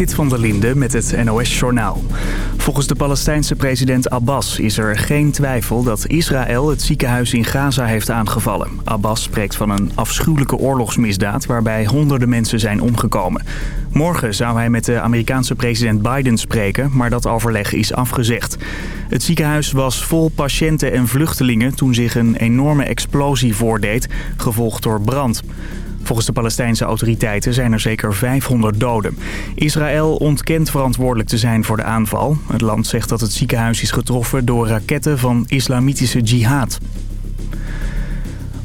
Sit van der Linde met het NOS-journaal. Volgens de Palestijnse president Abbas is er geen twijfel dat Israël het ziekenhuis in Gaza heeft aangevallen. Abbas spreekt van een afschuwelijke oorlogsmisdaad waarbij honderden mensen zijn omgekomen. Morgen zou hij met de Amerikaanse president Biden spreken, maar dat overleg is afgezegd. Het ziekenhuis was vol patiënten en vluchtelingen toen zich een enorme explosie voordeed, gevolgd door brand. Volgens de Palestijnse autoriteiten zijn er zeker 500 doden. Israël ontkent verantwoordelijk te zijn voor de aanval. Het land zegt dat het ziekenhuis is getroffen door raketten van islamitische jihad.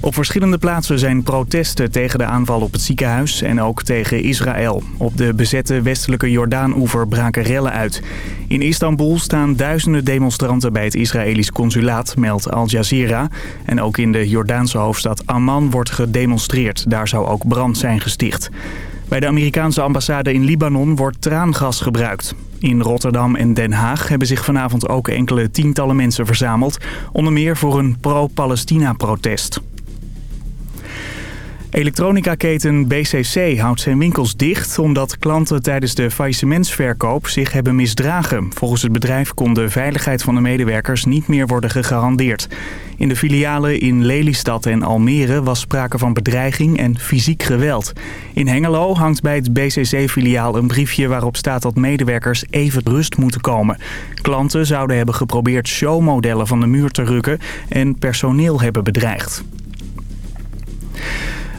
Op verschillende plaatsen zijn protesten tegen de aanval op het ziekenhuis en ook tegen Israël. Op de bezette westelijke Jordaan-oever braken rellen uit. In Istanbul staan duizenden demonstranten bij het Israëlisch consulaat, meldt Al Jazeera. En ook in de Jordaanse hoofdstad Amman wordt gedemonstreerd. Daar zou ook brand zijn gesticht. Bij de Amerikaanse ambassade in Libanon wordt traangas gebruikt. In Rotterdam en Den Haag hebben zich vanavond ook enkele tientallen mensen verzameld. Onder meer voor een pro-Palestina-protest. Elektronica-keten BCC houdt zijn winkels dicht omdat klanten tijdens de faillissementsverkoop zich hebben misdragen. Volgens het bedrijf kon de veiligheid van de medewerkers niet meer worden gegarandeerd. In de filialen in Lelystad en Almere was sprake van bedreiging en fysiek geweld. In Hengelo hangt bij het BCC-filiaal een briefje waarop staat dat medewerkers even rust moeten komen. Klanten zouden hebben geprobeerd showmodellen van de muur te rukken en personeel hebben bedreigd.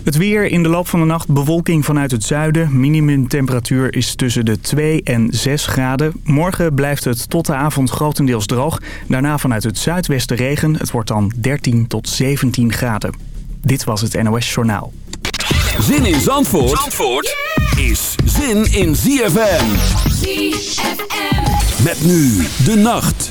Het weer in de loop van de nacht bewolking vanuit het zuiden. Minimumtemperatuur is tussen de 2 en 6 graden. Morgen blijft het tot de avond grotendeels droog. Daarna vanuit het zuidwesten regen. Het wordt dan 13 tot 17 graden. Dit was het NOS Journaal. Zin in Zandvoort, Zandvoort is zin in ZFM. ZFM. Met nu de nacht.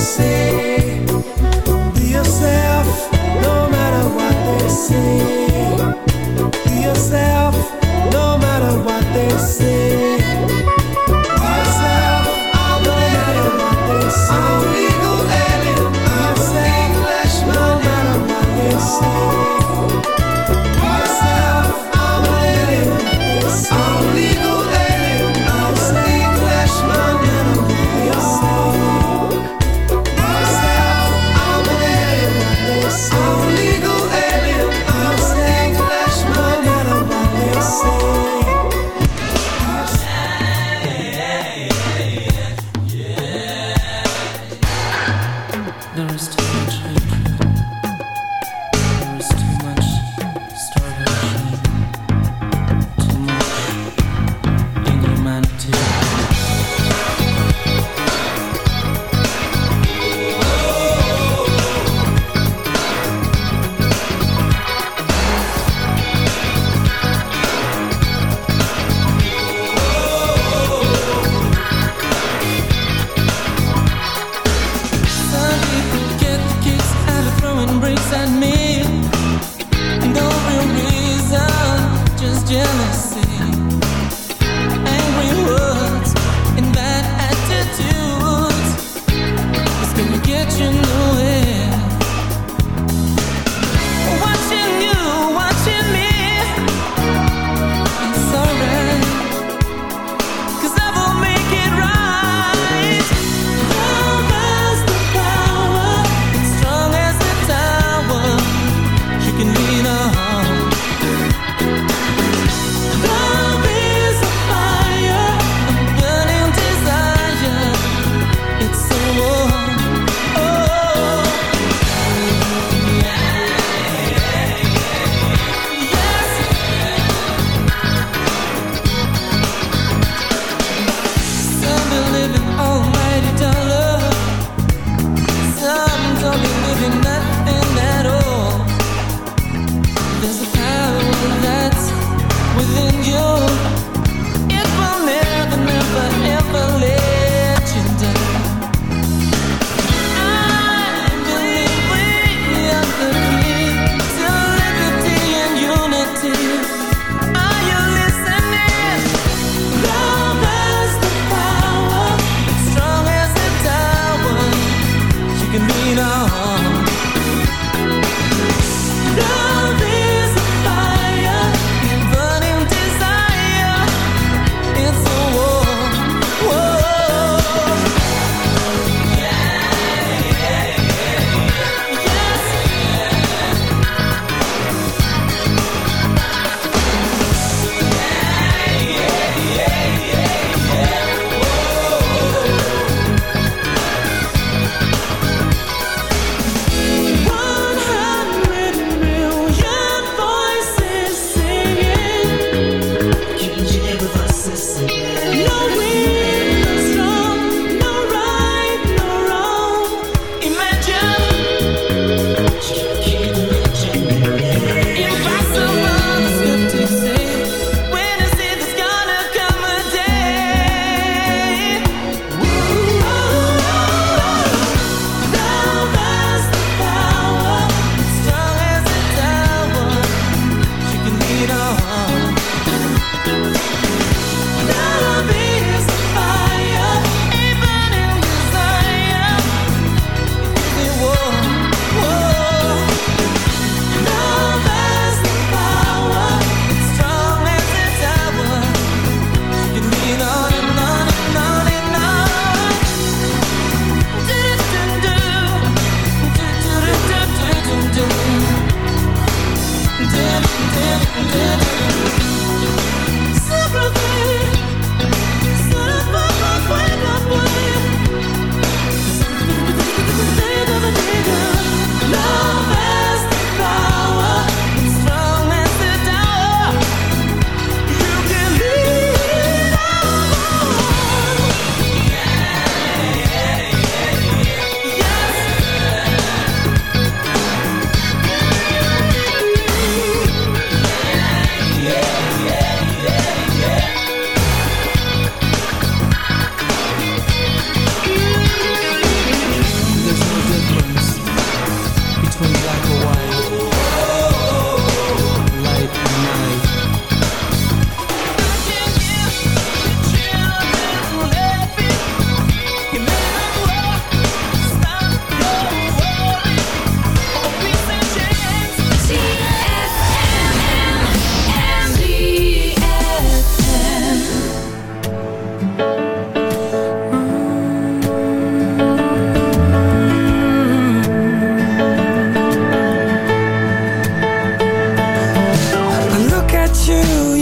say.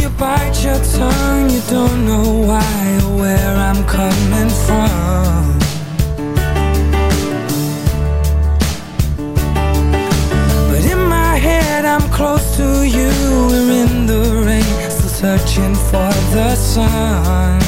you bite your tongue, you don't know why or where I'm coming from. But in my head, I'm close to you. We're in the rain, still searching for the sun.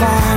far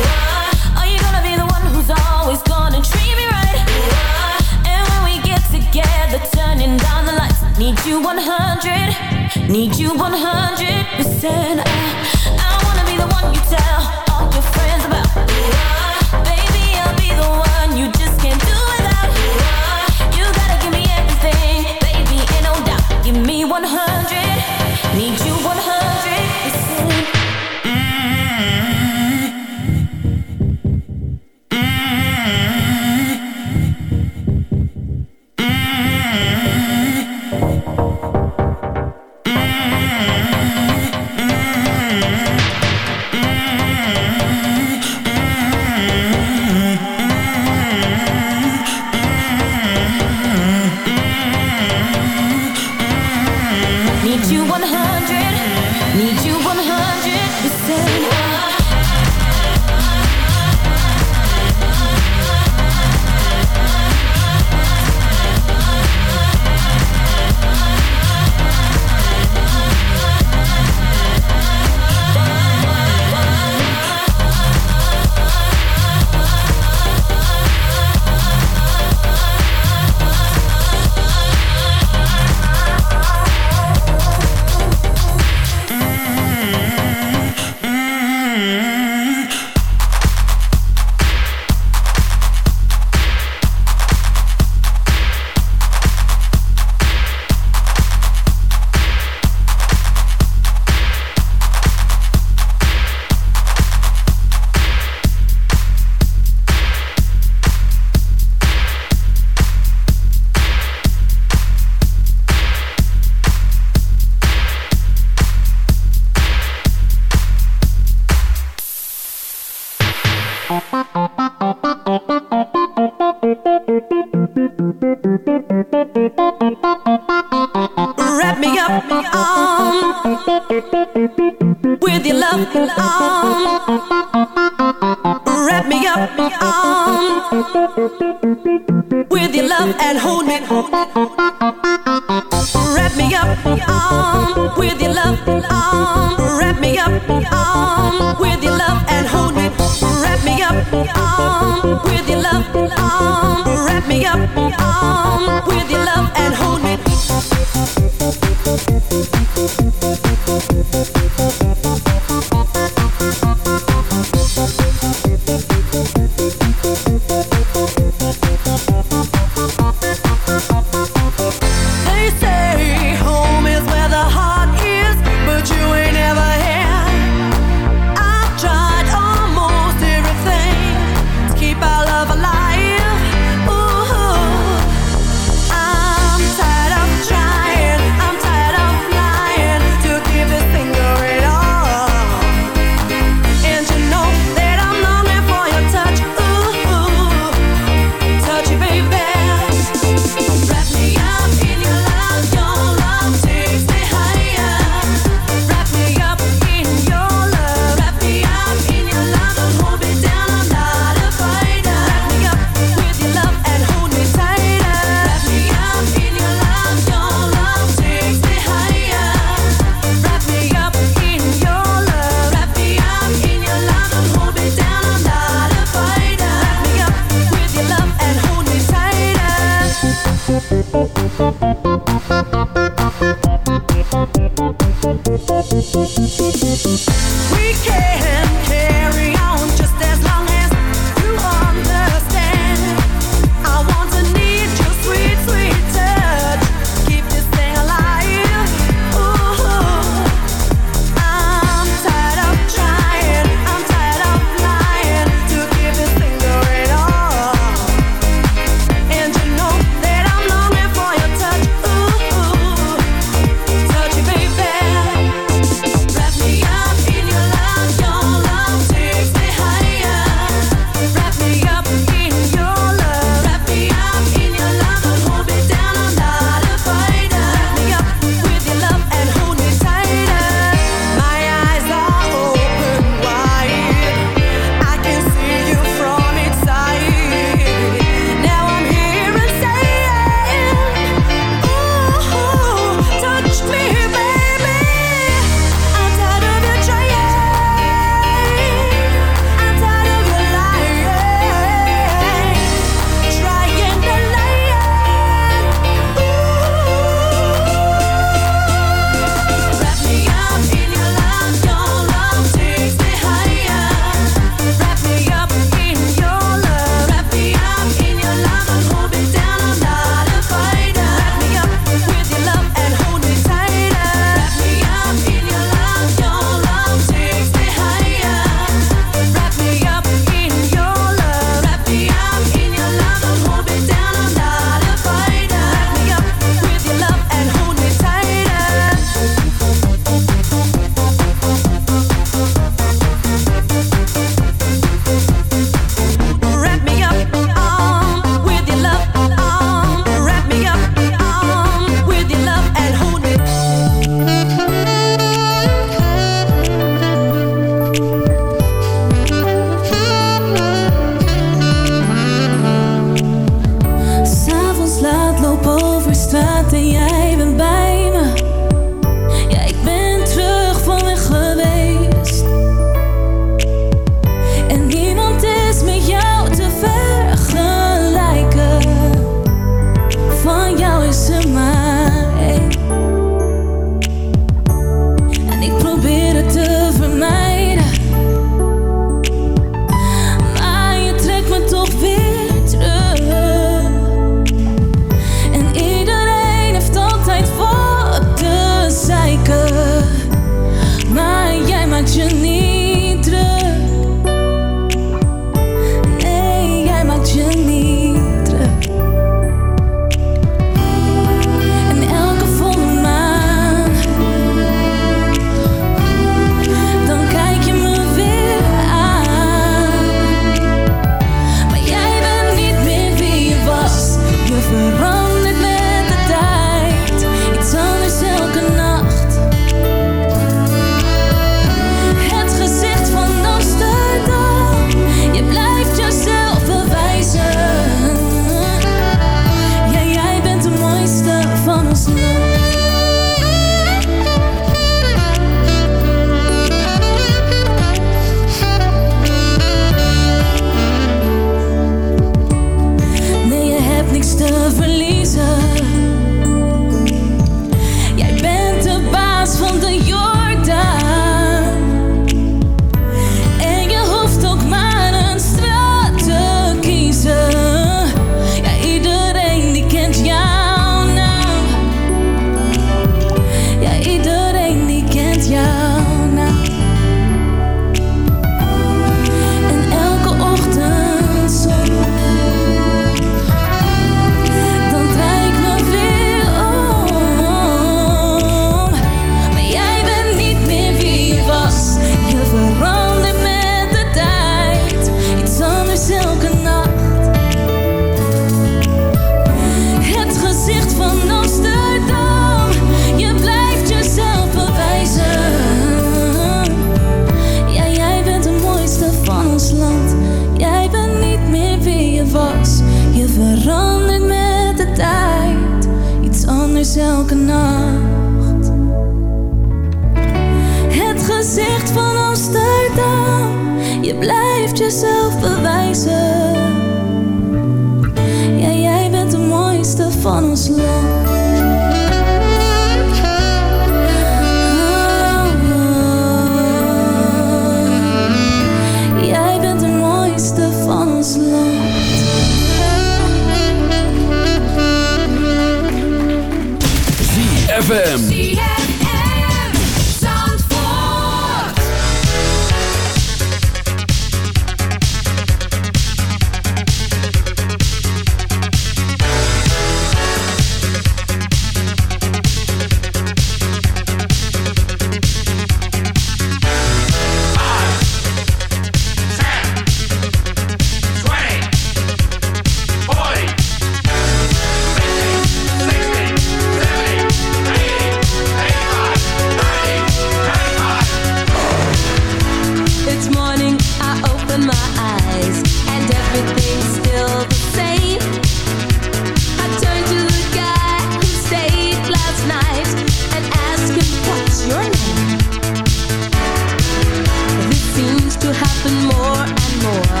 to happen more and more.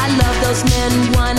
I love those men one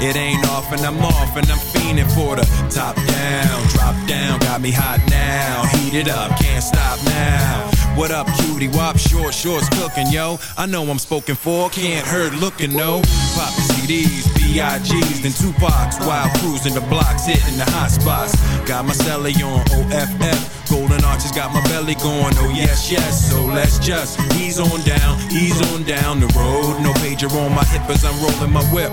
It ain't off and I'm off and I'm fiending for the top down, drop down, got me hot now. Heat it up, can't stop now. What up, cutie? Wop, short shorts cooking, yo. I know I'm spoken for, can't hurt looking, no. Poppin' CDs, B.I.G's, then Tupac's while cruising the blocks, hitting the hot spots. Got my celly on OFF. Golden arches got my belly going, oh yes, yes. So let's just ease on down, ease on down the road. No pager on my hip as I'm rolling my whip.